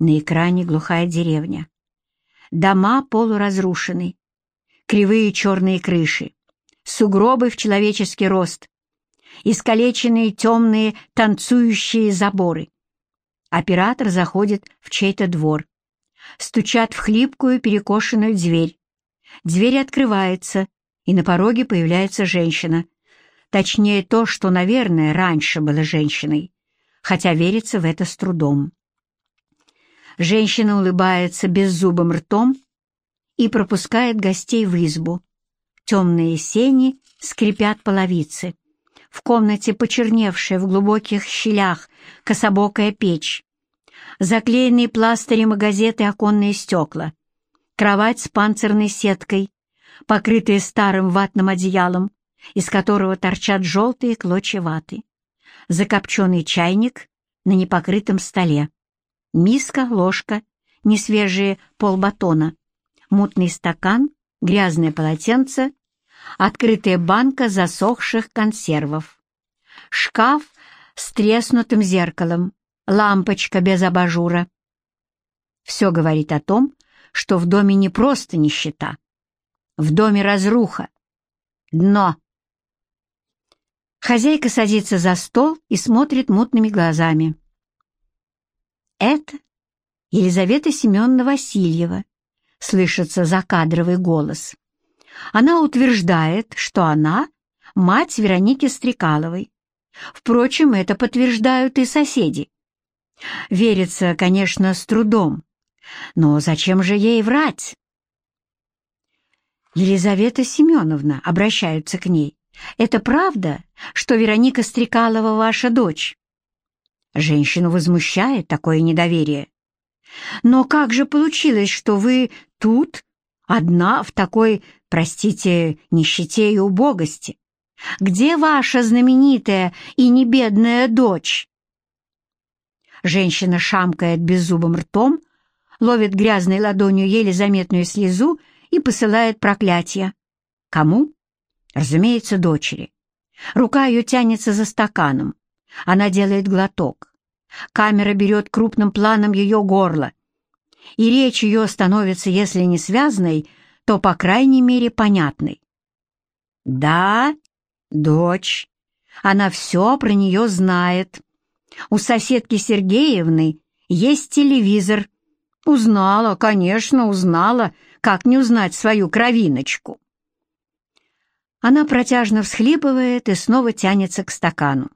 На экране глухая деревня. Дома полуразрушены. Кривые черные крыши. Сугробы в человеческий рост. Искалеченные темные танцующие заборы. Оператор заходит в чей-то двор. Стучат в хлипкую перекошенную дверь. Дверь открывается, и на пороге появляется женщина. Точнее, то, что, наверное, раньше было женщиной, хотя верится в это с трудом. Женщина улыбается беззубым ртом и пропускает гостей в избу. Темные сени скрипят половицы. В комнате почерневшая в глубоких щелях кособокая печь. Заклеенные пластырем и газеты оконные стекла. Кровать с панцирной сеткой, покрытая старым ватным одеялом, из которого торчат желтые клочья ваты. Закопченный чайник на непокрытом столе. Миска, ложка, несвежие полбатона, мутный стакан, грязное полотенце, открытая банка засохших консервов. Шкаф с треснутым зеркалом, лампочка без абажура. Все говорит о том, что в доме не просто нищета. В доме разруха. Дно. Хозяйка садится за стол и смотрит мутными глазами. «Это Елизавета Семеновна Васильева», — слышится закадровый голос. Она утверждает, что она — мать Вероники Стрекаловой. Впрочем, это подтверждают и соседи. Верится, конечно, с трудом. Но зачем же ей врать? Елизавета Семеновна обращаются к ней. «Это правда, что Вероника Стрекалова ваша дочь?» Женщину возмущает такое недоверие. «Но как же получилось, что вы тут, одна в такой, простите, нищете и убогости? Где ваша знаменитая и небедная дочь?» Женщина шамкает беззубым ртом, ловит грязной ладонью еле заметную слезу и посылает проклятие. Кому? Разумеется, дочери. Рука ее тянется за стаканом. Она делает глоток. Камера берет крупным планом ее горло. И речь ее становится, если не связанной, то, по крайней мере, понятной. «Да, дочь. Она все про нее знает. У соседки Сергеевны есть телевизор. Узнала, конечно, узнала, как не узнать свою кровиночку. Она протяжно всхлипывает и снова тянется к стакану.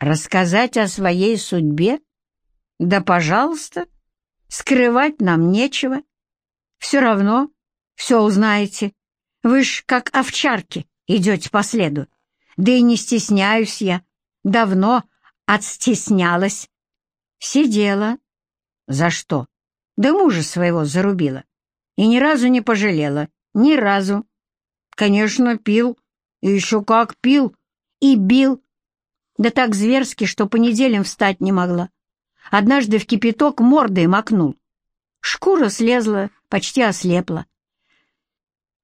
Рассказать о своей судьбе? Да, пожалуйста, скрывать нам нечего. Все равно все узнаете. Вы ж как овчарки идете по следу. Да и не стесняюсь я. Давно отстеснялась. Сидела. За что? Да мужа своего зарубила. И ни разу не пожалела. Ни разу. Конечно, пил. И еще как пил. И бил. Да так зверски, что по неделям встать не могла. Однажды в кипяток мордой макнул. Шкура слезла, почти ослепла.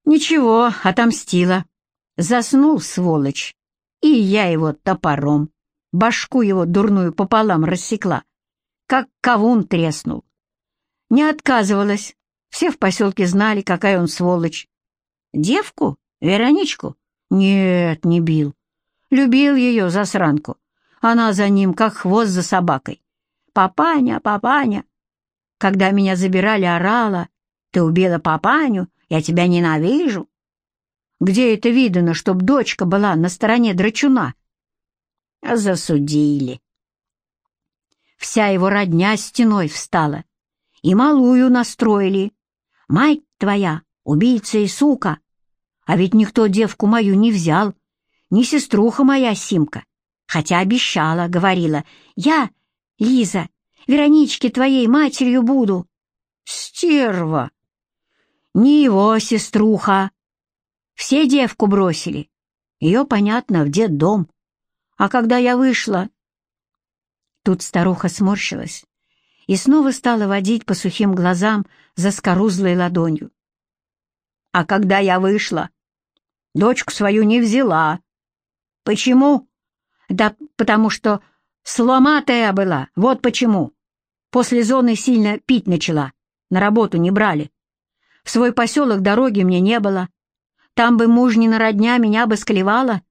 Ничего, отомстила. Заснул, сволочь. И я его топором башку его дурную пополам рассекла, как кавун треснул. Не отказывалась, все в поселке знали, какая он сволочь. Девку? Вероничку? Нет, не бил. Любил ее, засранку. Она за ним, как хвост за собакой. «Папаня, папаня!» Когда меня забирали, орала. «Ты убила папаню, я тебя ненавижу!» Где это видано, чтоб дочка была на стороне драчуна? Засудили. Вся его родня стеной встала. И малую настроили. Мать твоя, убийца и сука. А ведь никто девку мою не взял. Ни сеструха моя Симка. Хотя обещала, говорила. Я, Лиза, Вероничке твоей матерью буду. Стерва! Не его сеструха. Все девку бросили. Ее, понятно, в детдом. А когда я вышла...» Тут старуха сморщилась и снова стала водить по сухим глазам за скорузлой ладонью. «А когда я вышла, дочку свою не взяла. Почему? Да потому что сломатая была, вот почему. После зоны сильно пить начала. На работу не брали. В свой поселок дороги мне не было. Там бы мужнина родня меня бы склевала.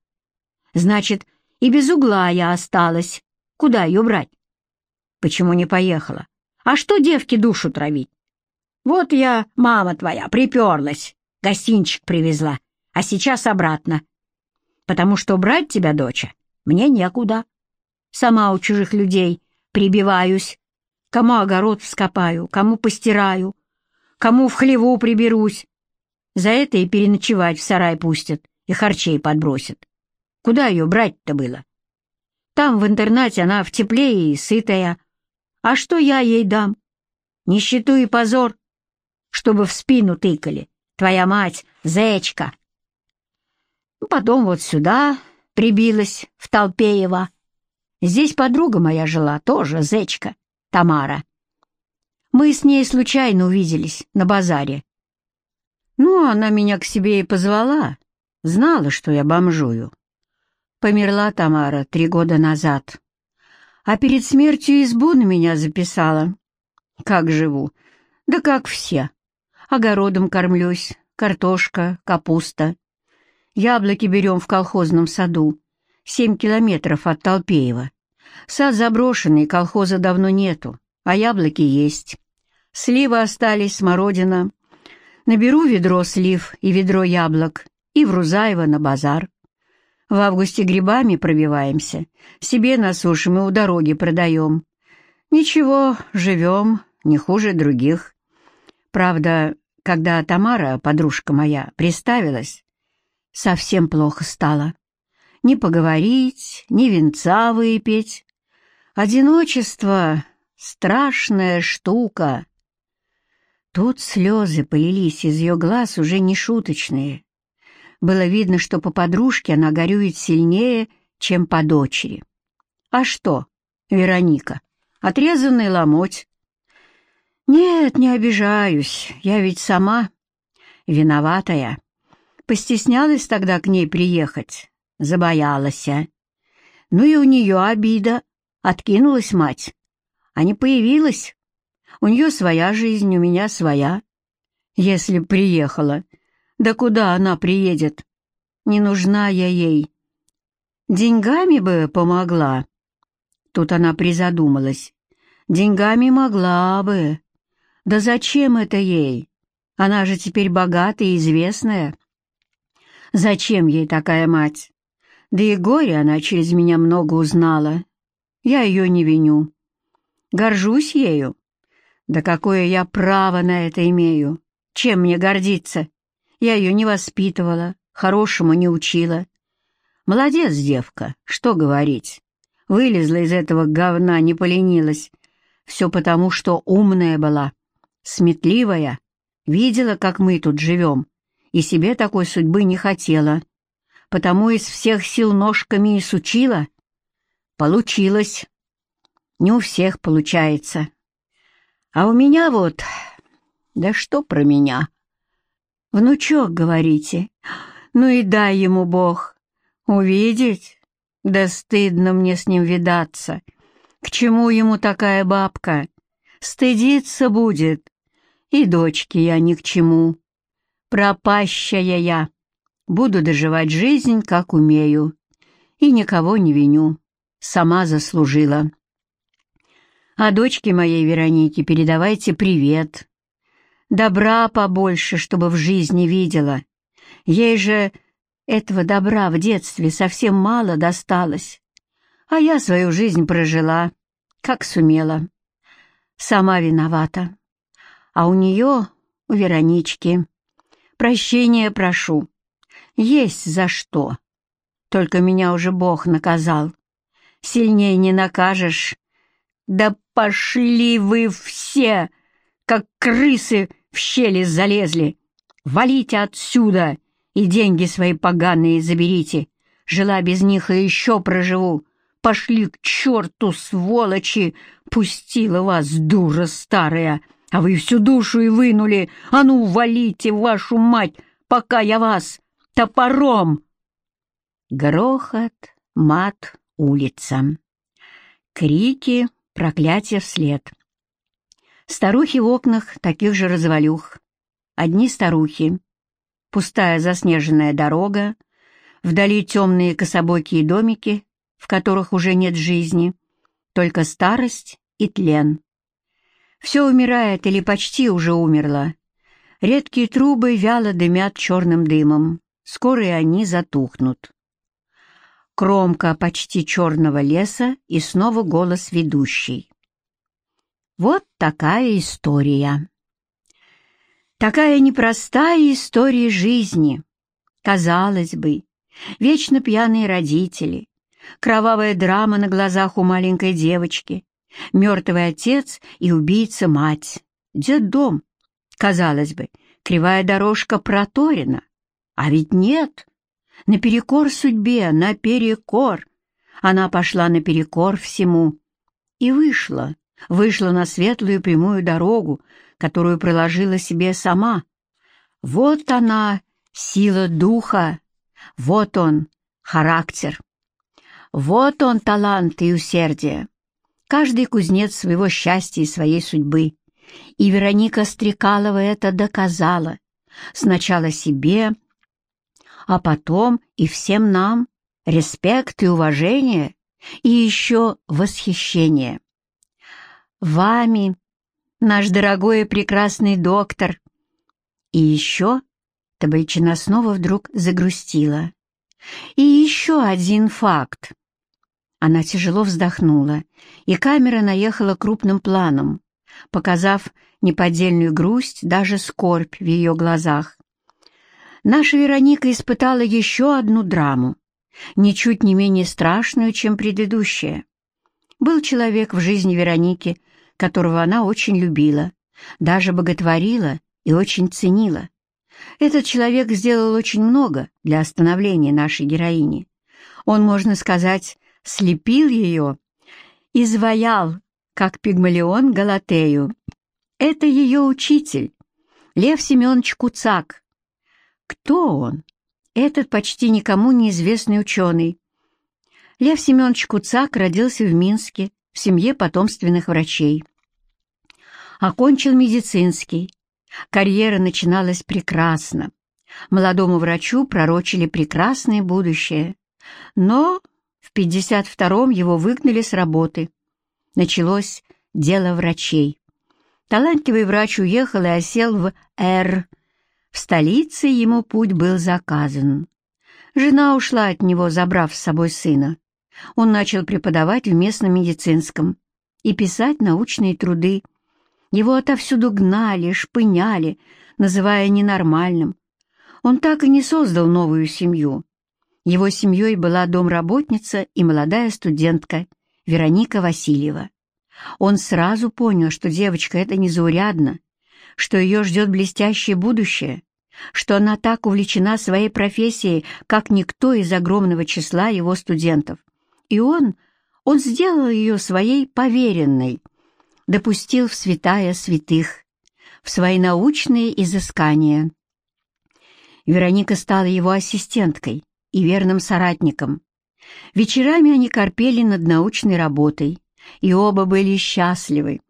Значит, и без угла я осталась. Куда ее брать? Почему не поехала? А что девке душу травить? Вот я, мама твоя, приперлась, гостинчик привезла, а сейчас обратно. Потому что брать тебя, доча, мне некуда. Сама у чужих людей прибиваюсь. Кому огород вскопаю, кому постираю, кому в хлеву приберусь. За это и переночевать в сарай пустят, и харчей подбросят. Куда ее брать-то было? Там, в интернате, она в тепле и сытая. А что я ей дам? Нищету и позор, чтобы в спину тыкали. Твоя мать, зечка. Потом вот сюда прибилась, в Толпеево. Здесь подруга моя жила, тоже зечка, Тамара. Мы с ней случайно увиделись на базаре. Ну, она меня к себе и позвала, знала, что я бомжую. Померла Тамара три года назад, а перед смертью избу на меня записала. Как живу? Да как все. Огородом кормлюсь, картошка, капуста. Яблоки берем в колхозном саду, семь километров от Толпеева. Сад заброшенный, колхоза давно нету, а яблоки есть. Сливы остались, смородина. Наберу ведро слив и ведро яблок и в Рузаево на базар. В августе грибами пробиваемся, себе насушим и у дороги продаем. Ничего, живем, не хуже других. Правда, когда Тамара, подружка моя, приставилась, совсем плохо стало. Ни поговорить, ни венца выпить. Одиночество — страшная штука. Тут слезы полились из ее глаз уже не шуточные. Было видно, что по подружке она горюет сильнее, чем по дочери. А что, Вероника, отрезанный ломоть? Нет, не обижаюсь, я ведь сама виноватая. Постеснялась тогда к ней приехать, забоялась. Ну и у нее обида. Откинулась мать, а не появилась. У нее своя жизнь, у меня своя. Если б приехала, да куда она приедет? Не нужна я ей. Деньгами бы помогла. Тут она призадумалась. Деньгами могла бы. Да зачем это ей? Она же теперь богатая и известная. Зачем ей такая мать? Да и горе она через меня много узнала. Я ее не виню. Горжусь ею. Да какое я право на это имею? Чем мне гордиться? Я ее не воспитывала, хорошему не учила. Молодец, девка, что говорить. Вылезла из этого говна, не поленилась. Все потому, что умная была, сметливая, видела, как мы тут живем, и себе такой судьбы не хотела. Потому из всех сил ножками и сучила. Получилось. Не у всех получается. А у меня вот... Да что про меня? Внучок, говорите? Ну и дай ему Бог. Увидеть? Да стыдно мне с ним видаться. К чему ему такая бабка? Стыдиться будет. И дочке я ни к чему. Пропащая я. Буду доживать жизнь, как умею. И никого не виню. Сама заслужила. А дочке моей Веронике передавайте привет. Добра побольше, чтобы в жизни видела. Ей же этого добра в детстве совсем мало досталось. А я свою жизнь прожила, как сумела. Сама виновата. А у нее, у Веронички, прощения прошу. Есть за что. Только меня уже Бог наказал. Сильнее не накажешь. Да пошли вы все, как крысы в щели залезли. Валите отсюда и деньги свои поганые заберите. Жила без них и еще проживу. Пошли к черту, сволочи! Пустила вас, дура старая, а вы всю душу и вынули. А ну, валите, вашу мать, пока я вас топором!» Грохот, мат, улица. Крики, проклятия вслед. Старухи в окнах таких же развалюх. Одни старухи. Пустая заснеженная дорога, вдали темные кособокие домики, в которых уже нет жизни, только старость и тлен. Все умирает или почти уже умерло. Редкие трубы вяло дымят черным дымом. Скоро и они затухнут. Кромка почти черного леса и снова голос ведущий. Вот такая история. Такая непростая история жизни. Казалось бы, вечно пьяные родители, кровавая драма на глазах у маленькой девочки, мертвый отец и убийца-мать, дом. Казалось бы, кривая дорожка проторена. А ведь нет. Наперекор судьбе, наперекор. Она пошла наперекор всему. И вышла вышла на светлую прямую дорогу, которую проложила себе сама. Вот она, сила духа, вот он, характер. Вот он, талант и усердие. Каждый кузнец своего счастья и своей судьбы. И Вероника Стрекалова это доказала. Сначала себе, а потом и всем нам. Респект и уважение, и еще восхищение вами, наш дорогой и прекрасный доктор. И еще Табальчина снова вдруг загрустила. И еще один факт. Она тяжело вздохнула, и камера наехала крупным планом, показав неподдельную грусть, даже скорбь в ее глазах. Наша Вероника испытала еще одну драму, ничуть не менее страшную, чем предыдущая. Был человек в жизни Вероники, которого она очень любила, даже боготворила и очень ценила. Этот человек сделал очень много для остановления нашей героини. Он, можно сказать, слепил ее, изваял, как пигмалион Галатею. Это ее учитель, Лев Семенович Куцак. Кто он? Этот почти никому неизвестный ученый. Лев Семенович Куцак родился в Минске в семье потомственных врачей. Окончил медицинский. Карьера начиналась прекрасно. Молодому врачу пророчили прекрасное будущее. Но в 52-м его выгнали с работы. Началось дело врачей. Талантливый врач уехал и осел в Р. В столице ему путь был заказан. Жена ушла от него, забрав с собой сына. Он начал преподавать в местном медицинском и писать научные труды. Его отовсюду гнали, шпыняли, называя ненормальным. Он так и не создал новую семью. Его семьей была домработница и молодая студентка Вероника Васильева. Он сразу понял, что девочка эта незаурядна, что ее ждет блестящее будущее, что она так увлечена своей профессией, как никто из огромного числа его студентов. И он, он сделал ее своей поверенной, допустил в святая святых, в свои научные изыскания. Вероника стала его ассистенткой и верным соратником. Вечерами они корпели над научной работой, и оба были счастливы.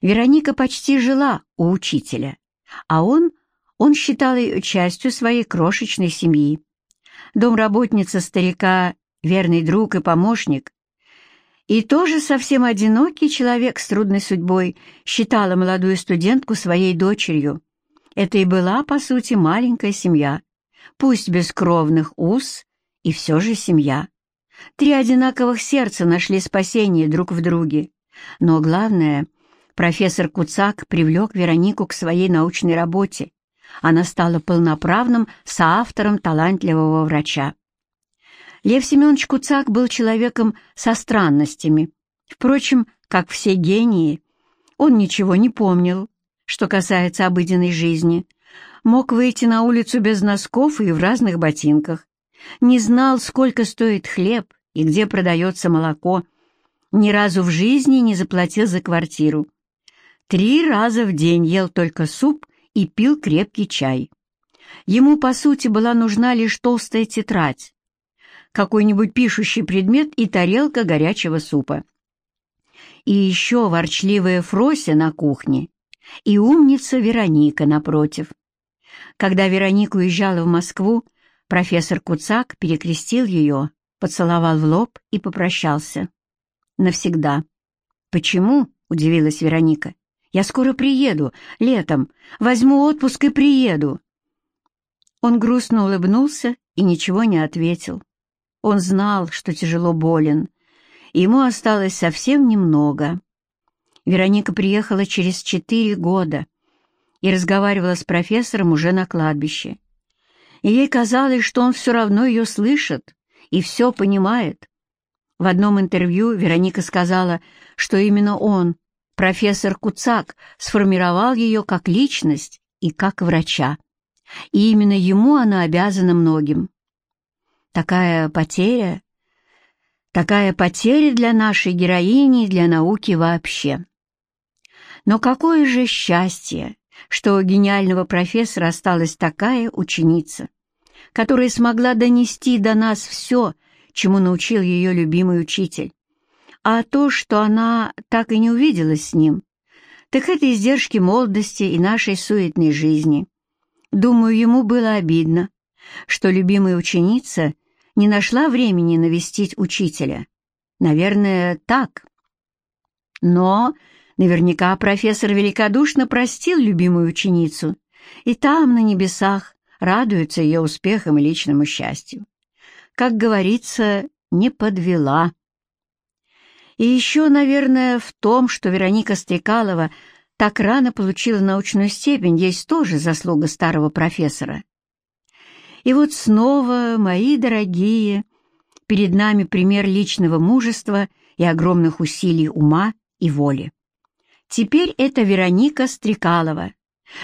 Вероника почти жила у учителя, а он, он считал ее частью своей крошечной семьи. Домработница старика верный друг и помощник, и тоже совсем одинокий человек с трудной судьбой считала молодую студентку своей дочерью. Это и была, по сути, маленькая семья, пусть без кровных уз, и все же семья. Три одинаковых сердца нашли спасение друг в друге. Но главное, профессор Куцак привлек Веронику к своей научной работе. Она стала полноправным соавтором талантливого врача. Лев Семенович Куцак был человеком со странностями. Впрочем, как все гении, он ничего не помнил, что касается обыденной жизни. Мог выйти на улицу без носков и в разных ботинках. Не знал, сколько стоит хлеб и где продается молоко. Ни разу в жизни не заплатил за квартиру. Три раза в день ел только суп и пил крепкий чай. Ему, по сути, была нужна лишь толстая тетрадь, какой-нибудь пишущий предмет и тарелка горячего супа. и еще ворчливая Фрося на кухне, и умница Вероника напротив. Когда Вероника уезжала в Москву, профессор Куцак перекрестил ее, поцеловал в лоб и попрощался. Навсегда. «Почему?» — удивилась Вероника. «Я скоро приеду, летом. Возьму отпуск и приеду». Он грустно улыбнулся и ничего не ответил. Он знал, что тяжело болен. Ему осталось совсем немного. Вероника приехала через четыре года и разговаривала с профессором уже на кладбище. И ей казалось, что он все равно ее слышит и все понимает. В одном интервью Вероника сказала, что именно он, профессор Куцак, сформировал ее как личность и как врача. И именно ему она обязана многим. Такая потеря, такая потеря для нашей героини и для науки вообще. Но какое же счастье, что у гениального профессора осталась такая ученица, которая смогла донести до нас все, чему научил ее любимый учитель. А то, что она так и не увиделась с ним, так это издержки молодости и нашей суетной жизни. Думаю, ему было обидно, что любимая ученица не нашла времени навестить учителя. Наверное, так. Но Наверняка профессор великодушно простил любимую ученицу, и там, на небесах, радуется ее успехам и личному счастью. Как говорится, не подвела. И еще, наверное, в том, что Вероника Стрекалова так рано получила научную степень, есть тоже заслуга старого профессора. И вот снова, мои дорогие, перед нами пример личного мужества и огромных усилий ума и воли. Теперь это Вероника Стрекалова,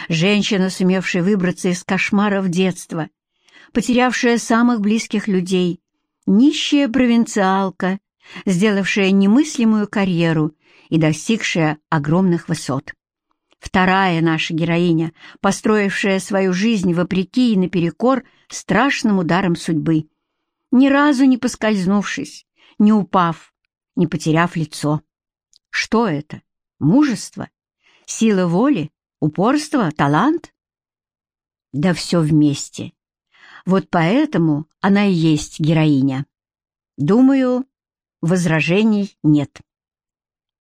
женщина, сумевшая выбраться из кошмаров детства, потерявшая самых близких людей, нищая провинциалка, сделавшая немыслимую карьеру и достигшая огромных высот. Вторая наша героиня, построившая свою жизнь вопреки и наперекор страшным ударом судьбы, ни разу не поскользнувшись, не упав, не потеряв лицо. Что это? Мужество? Сила воли? Упорство? Талант? Да все вместе. Вот поэтому она и есть героиня. Думаю, возражений нет.